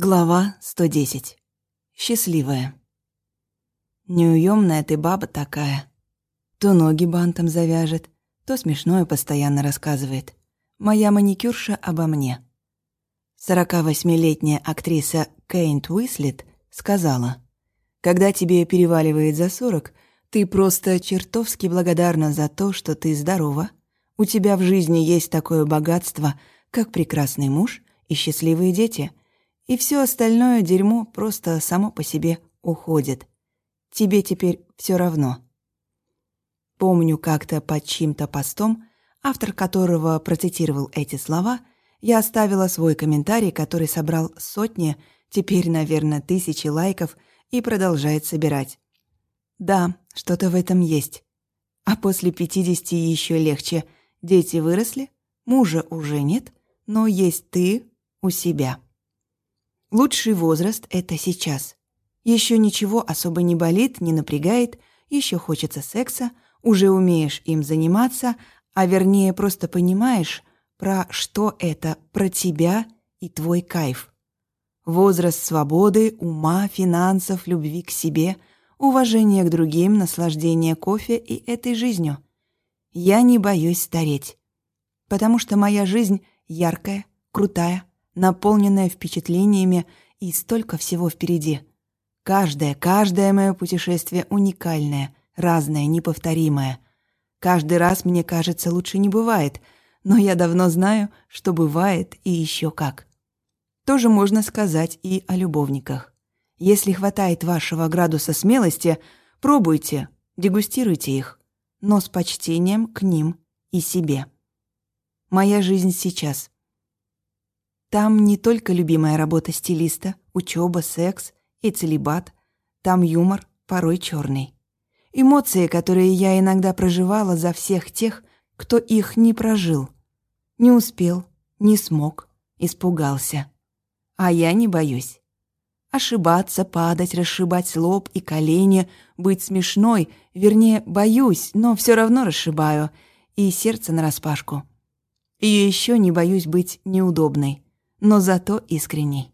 Глава 110. Счастливая. Неуемная ты баба такая. То ноги бантом завяжет, то смешное постоянно рассказывает. Моя маникюрша обо мне. 48-летняя актриса Кейнт Уислет сказала, «Когда тебе переваливает за 40, ты просто чертовски благодарна за то, что ты здорова. У тебя в жизни есть такое богатство, как прекрасный муж и счастливые дети — и все остальное дерьмо просто само по себе уходит. Тебе теперь все равно. Помню как-то под чьим-то постом, автор которого процитировал эти слова, я оставила свой комментарий, который собрал сотни, теперь, наверное, тысячи лайков и продолжает собирать. Да, что-то в этом есть. А после 50 еще легче. Дети выросли, мужа уже нет, но есть ты у себя. Лучший возраст — это сейчас. Еще ничего особо не болит, не напрягает, еще хочется секса, уже умеешь им заниматься, а вернее просто понимаешь, про что это, про тебя и твой кайф. Возраст свободы, ума, финансов, любви к себе, уважения к другим, наслаждения кофе и этой жизнью. Я не боюсь стареть, потому что моя жизнь яркая, крутая, наполненная впечатлениями и столько всего впереди. Каждое, каждое мое путешествие уникальное, разное, неповторимое. Каждый раз, мне кажется, лучше не бывает, но я давно знаю, что бывает и еще как. Тоже можно сказать и о любовниках. Если хватает вашего градуса смелости, пробуйте, дегустируйте их, но с почтением к ним и себе. Моя жизнь сейчас — там не только любимая работа стилиста, учеба, секс и целебат. Там юмор, порой черный. Эмоции, которые я иногда проживала за всех тех, кто их не прожил. Не успел, не смог, испугался. А я не боюсь. Ошибаться, падать, расшибать лоб и колени, быть смешной, вернее, боюсь, но все равно расшибаю, и сердце нараспашку. И еще не боюсь быть неудобной но зато искренний.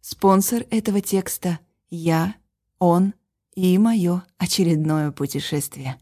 Спонсор этого текста — я, он и мое очередное путешествие.